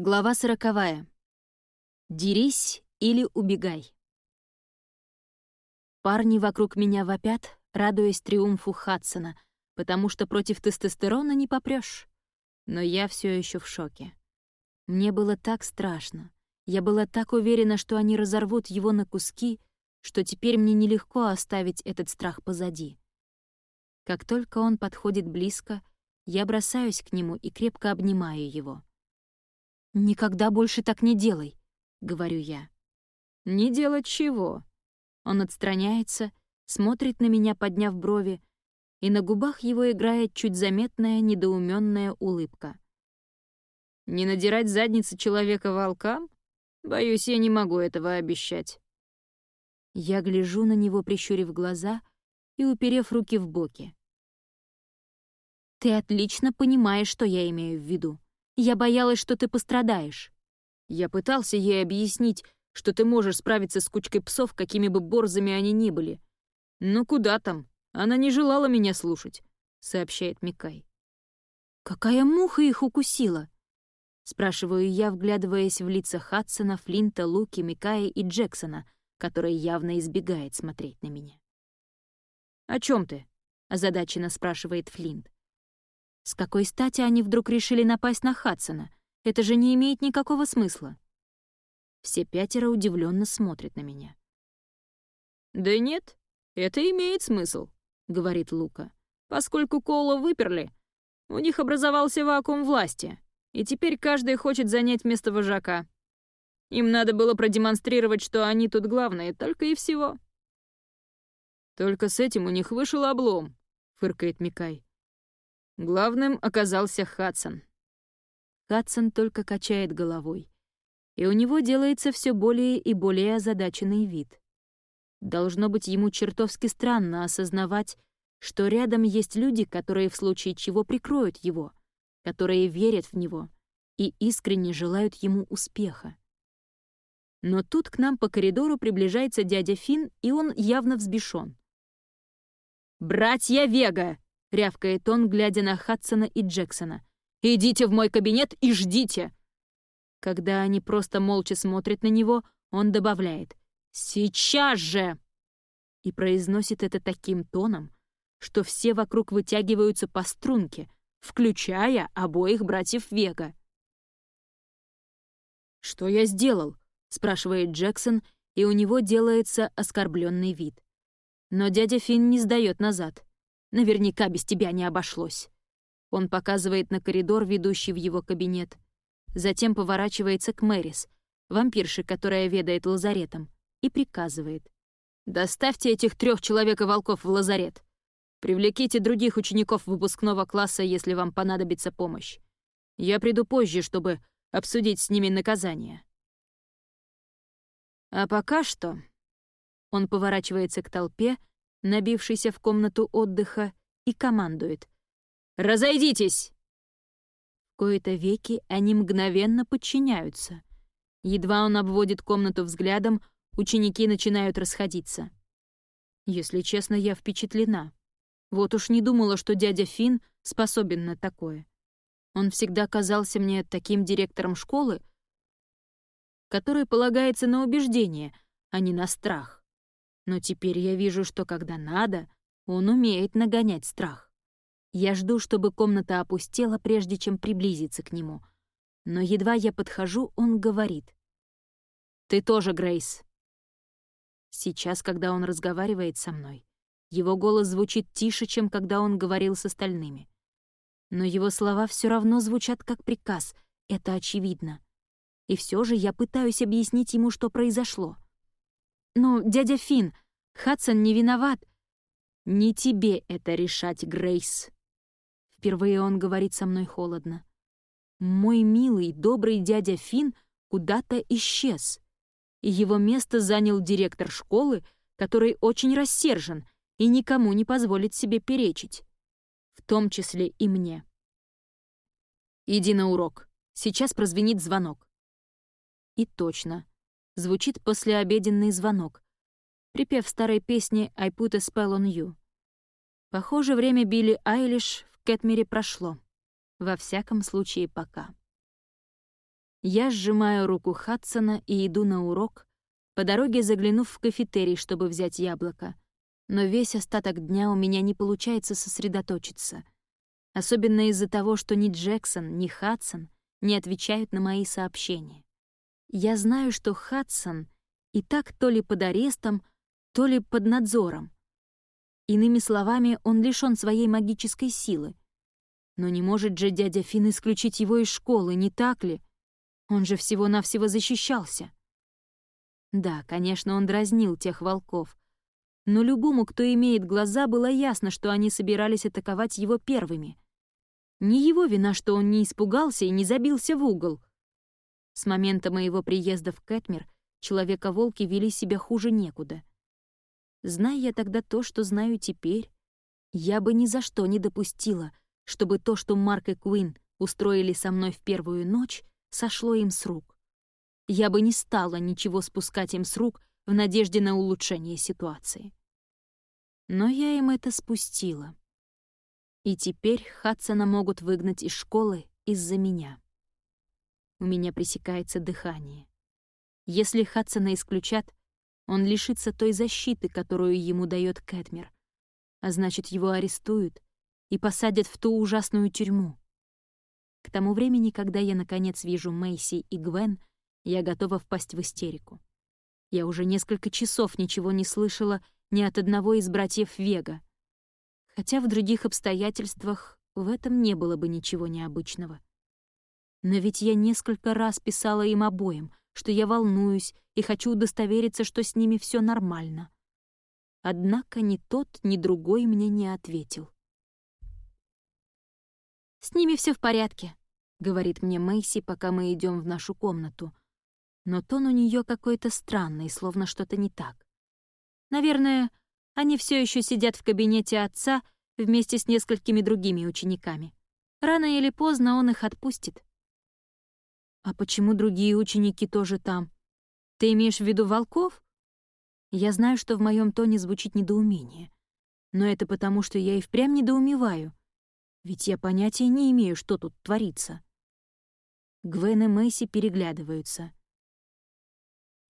Глава сороковая. «Дерись или убегай». Парни вокруг меня вопят, радуясь триумфу Хадсона, потому что против тестостерона не попрёшь. Но я все еще в шоке. Мне было так страшно. Я была так уверена, что они разорвут его на куски, что теперь мне нелегко оставить этот страх позади. Как только он подходит близко, я бросаюсь к нему и крепко обнимаю его — «Никогда больше так не делай», — говорю я. «Не делать чего?» Он отстраняется, смотрит на меня, подняв брови, и на губах его играет чуть заметная недоуменная улыбка. «Не надирать задницы человека волкам? Боюсь, я не могу этого обещать». Я гляжу на него, прищурив глаза и уперев руки в боки. «Ты отлично понимаешь, что я имею в виду. Я боялась, что ты пострадаешь. Я пытался ей объяснить, что ты можешь справиться с кучкой псов, какими бы борзами они ни были. Но куда там? Она не желала меня слушать, сообщает Микай. Какая муха их укусила? Спрашиваю я, вглядываясь в лица Хадсона, Флинта, Луки, Микая и Джексона, который явно избегает смотреть на меня. «О чем ты?» — озадаченно спрашивает Флинт. С какой стати они вдруг решили напасть на Хадсона? Это же не имеет никакого смысла. Все пятеро удивленно смотрят на меня. «Да нет, это имеет смысл», — говорит Лука. «Поскольку Кола выперли, у них образовался вакуум власти, и теперь каждый хочет занять место вожака. Им надо было продемонстрировать, что они тут главные, только и всего». «Только с этим у них вышел облом», — фыркает Микай. Главным оказался Хадсон. Хадсон только качает головой, и у него делается все более и более озадаченный вид. Должно быть ему чертовски странно осознавать, что рядом есть люди, которые в случае чего прикроют его, которые верят в него и искренне желают ему успеха. Но тут к нам по коридору приближается дядя Фин, и он явно взбешен. «Братья Вега!» — рявкает он, глядя на Хадсона и Джексона. «Идите в мой кабинет и ждите!» Когда они просто молча смотрят на него, он добавляет «Сейчас же!» и произносит это таким тоном, что все вокруг вытягиваются по струнке, включая обоих братьев Вега. «Что я сделал?» — спрашивает Джексон, и у него делается оскорбленный вид. Но дядя Финн не сдает назад. Наверняка без тебя не обошлось». Он показывает на коридор, ведущий в его кабинет. Затем поворачивается к Мэрис, вампирше, которая ведает лазаретом, и приказывает. «Доставьте этих трех человека-волков в лазарет. Привлеките других учеников выпускного класса, если вам понадобится помощь. Я приду позже, чтобы обсудить с ними наказание». А пока что... Он поворачивается к толпе, набившийся в комнату отдыха, и командует. «Разойдитесь!» В кои-то веки они мгновенно подчиняются. Едва он обводит комнату взглядом, ученики начинают расходиться. Если честно, я впечатлена. Вот уж не думала, что дядя Фин способен на такое. Он всегда казался мне таким директором школы, который полагается на убеждение, а не на страх. Но теперь я вижу, что когда надо, он умеет нагонять страх. Я жду, чтобы комната опустела, прежде чем приблизиться к нему. Но едва я подхожу, он говорит. «Ты тоже, Грейс». Сейчас, когда он разговаривает со мной, его голос звучит тише, чем когда он говорил с остальными. Но его слова все равно звучат как приказ, это очевидно. И все же я пытаюсь объяснить ему, что произошло — «Ну, дядя Фин, Хадсон не виноват». «Не тебе это решать, Грейс». Впервые он говорит со мной холодно. «Мой милый, добрый дядя Фин куда-то исчез, и его место занял директор школы, который очень рассержен и никому не позволит себе перечить, в том числе и мне. Иди на урок, сейчас прозвенит звонок». И точно, звучит послеобеденный звонок, припев старой песни «I put a spell on you». Похоже, время Билли Айлиш в Кэтмере прошло. Во всяком случае, пока. Я сжимаю руку Хадсона и иду на урок, по дороге заглянув в кафетерий, чтобы взять яблоко. Но весь остаток дня у меня не получается сосредоточиться. Особенно из-за того, что ни Джексон, ни Хадсон не отвечают на мои сообщения. Я знаю, что Хадсон и так то ли под арестом, то ли под надзором. Иными словами, он лишён своей магической силы. Но не может же дядя Фин исключить его из школы, не так ли? Он же всего-навсего защищался. Да, конечно, он дразнил тех волков. Но любому, кто имеет глаза, было ясно, что они собирались атаковать его первыми. Не его вина, что он не испугался и не забился в угол. С момента моего приезда в Кэтмир Человека-волки вели себя хуже некуда. Зная я тогда то, что знаю теперь, я бы ни за что не допустила, чтобы то, что Марк и Куин устроили со мной в первую ночь, сошло им с рук. Я бы не стала ничего спускать им с рук в надежде на улучшение ситуации. Но я им это спустила. И теперь Хадсона могут выгнать из школы из-за меня. У меня пресекается дыхание. Если Хадсона исключат, он лишится той защиты, которую ему дает Кэтмер. А значит, его арестуют и посадят в ту ужасную тюрьму. К тому времени, когда я наконец вижу Мэйси и Гвен, я готова впасть в истерику. Я уже несколько часов ничего не слышала ни от одного из братьев Вега. Хотя в других обстоятельствах в этом не было бы ничего необычного. Но ведь я несколько раз писала им обоим, что я волнуюсь и хочу удостовериться, что с ними все нормально. Однако ни тот, ни другой мне не ответил. «С ними все в порядке», — говорит мне Мэйси, пока мы идем в нашу комнату. Но тон у нее какой-то странный, словно что-то не так. Наверное, они все еще сидят в кабинете отца вместе с несколькими другими учениками. Рано или поздно он их отпустит. «А почему другие ученики тоже там? Ты имеешь в виду волков?» Я знаю, что в моем тоне звучит недоумение. Но это потому, что я и впрямь недоумеваю. Ведь я понятия не имею, что тут творится. Гвен и Мэйси переглядываются.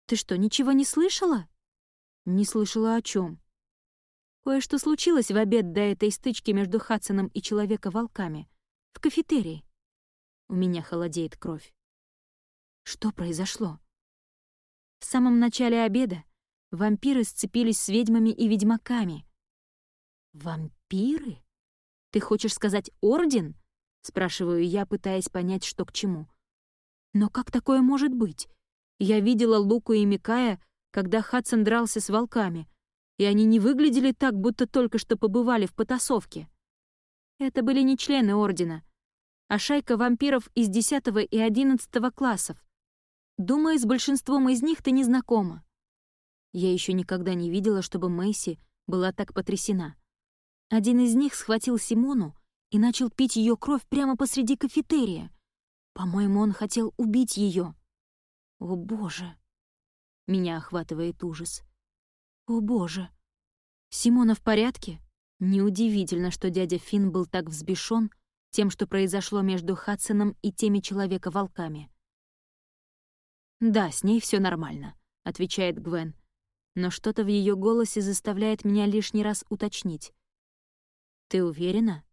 «Ты что, ничего не слышала?» «Не слышала о чем. Кое-что случилось в обед до этой стычки между Хадсоном и Человека-волками. В кафетерии. У меня холодеет кровь. Что произошло? В самом начале обеда вампиры сцепились с ведьмами и ведьмаками. «Вампиры? Ты хочешь сказать орден?» — спрашиваю я, пытаясь понять, что к чему. «Но как такое может быть? Я видела Луку и Микая, когда Хадсон дрался с волками, и они не выглядели так, будто только что побывали в потасовке. Это были не члены Ордена, а шайка вампиров из 10 и 11 классов. Думаю, с большинством из них ты не знакома. Я еще никогда не видела, чтобы Мэйси была так потрясена. Один из них схватил Симону и начал пить ее кровь прямо посреди кафетерия. По-моему, он хотел убить ее. О, боже! Меня охватывает ужас. О, боже! Симона в порядке? Неудивительно, что дядя Финн был так взбешен тем, что произошло между Хадсоном и теми человека-волками. «Да, с ней все нормально», — отвечает Гвен. Но что-то в ее голосе заставляет меня лишний раз уточнить. «Ты уверена?»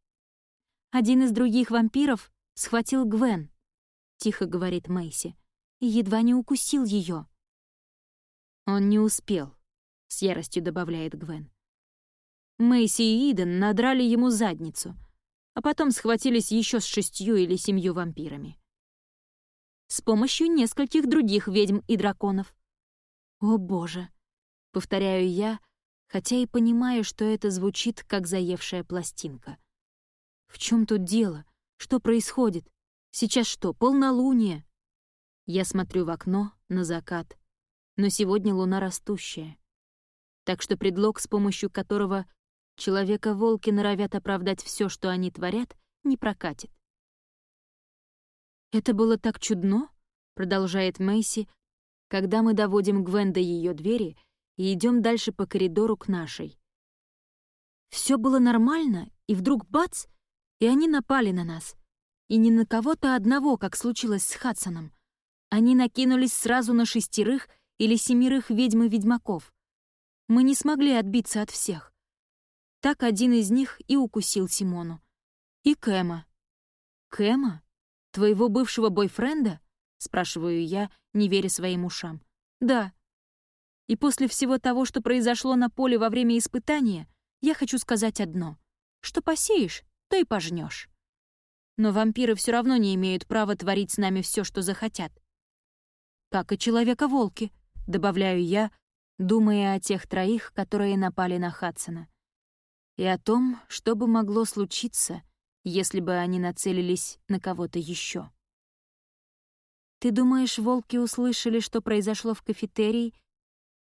«Один из других вампиров схватил Гвен», — тихо говорит Мэйси, «и едва не укусил ее. «Он не успел», — с яростью добавляет Гвен. Мэйси и Иден надрали ему задницу, а потом схватились еще с шестью или семью вампирами. С помощью нескольких других ведьм и драконов. О боже, повторяю я, хотя и понимаю, что это звучит как заевшая пластинка. В чем тут дело? Что происходит? Сейчас что, полнолуние? Я смотрю в окно, на закат. Но сегодня луна растущая. Так что предлог, с помощью которого человека-волки норовят оправдать все, что они творят, не прокатит. «Это было так чудно», — продолжает Мэйси, когда мы доводим Гвен до ее двери и идем дальше по коридору к нашей. Все было нормально, и вдруг бац, и они напали на нас. И не на кого-то одного, как случилось с Хадсоном, Они накинулись сразу на шестерых или семерых ведьм и ведьмаков. Мы не смогли отбиться от всех. Так один из них и укусил Симону. И Кэма. «Кэма? Твоего бывшего бойфренда?» — спрашиваю я, не веря своим ушам. «Да. И после всего того, что произошло на поле во время испытания, я хочу сказать одно. Что посеешь, то и пожнешь. Но вампиры все равно не имеют права творить с нами все, что захотят. Как и человека-волки, добавляю я, думая о тех троих, которые напали на Хадсона. И о том, что бы могло случиться, если бы они нацелились на кого-то еще. «Ты думаешь, волки услышали, что произошло в кафетерии,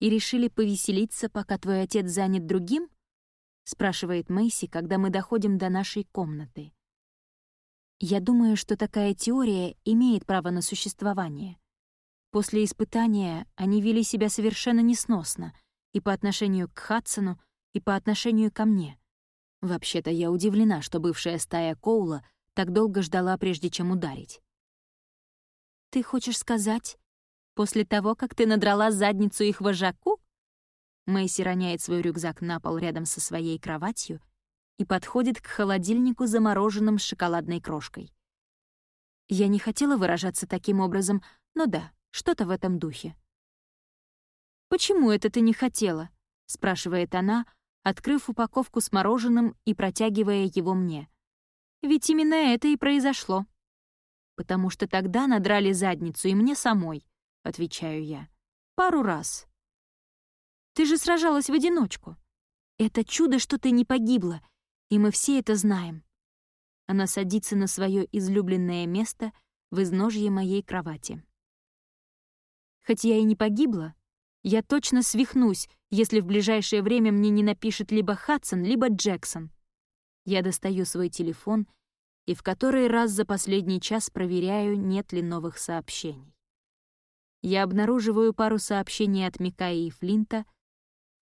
и решили повеселиться, пока твой отец занят другим?» — спрашивает Мэйси, когда мы доходим до нашей комнаты. Я думаю, что такая теория имеет право на существование. После испытания они вели себя совершенно несносно и по отношению к Хадсону, и по отношению ко мне. Вообще-то я удивлена, что бывшая стая Коула так долго ждала, прежде чем ударить. «Ты хочешь сказать, после того, как ты надрала задницу их вожаку?» Мэйси роняет свой рюкзак на пол рядом со своей кроватью и подходит к холодильнику замороженным с шоколадной крошкой. Я не хотела выражаться таким образом, но да, что-то в этом духе. «Почему это ты не хотела?» — спрашивает она, открыв упаковку с мороженым и протягивая его мне. «Ведь именно это и произошло». «Потому что тогда надрали задницу и мне самой», — отвечаю я. «Пару раз». «Ты же сражалась в одиночку. Это чудо, что ты не погибла, и мы все это знаем». Она садится на свое излюбленное место в изножье моей кровати. Хоть я и не погибла, я точно свихнусь, если в ближайшее время мне не напишет либо Хадсон, либо Джексон. Я достаю свой телефон и в который раз за последний час проверяю, нет ли новых сообщений. Я обнаруживаю пару сообщений от Микаи и Флинта,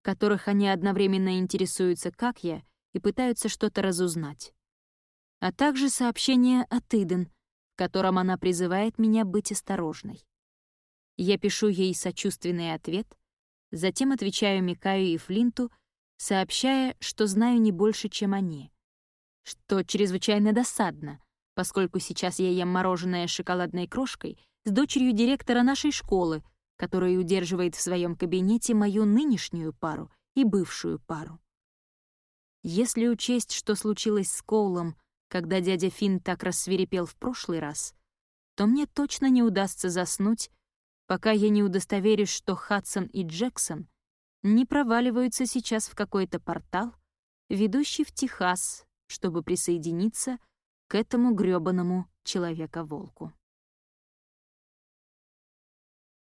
в которых они одновременно интересуются, как я, и пытаются что-то разузнать. А также сообщение от Иден, в котором она призывает меня быть осторожной. Я пишу ей сочувственный ответ, затем отвечаю Микаю и Флинту, сообщая, что знаю не больше, чем они. Что чрезвычайно досадно, поскольку сейчас я ем мороженое с шоколадной крошкой с дочерью директора нашей школы, которая удерживает в своем кабинете мою нынешнюю пару и бывшую пару. Если учесть, что случилось с Коулом, когда дядя Финн так рассверепел в прошлый раз, то мне точно не удастся заснуть, пока я не удостоверюсь, что Хадсон и Джексон не проваливаются сейчас в какой-то портал, ведущий в Техас, чтобы присоединиться к этому грёбаному человека-волку.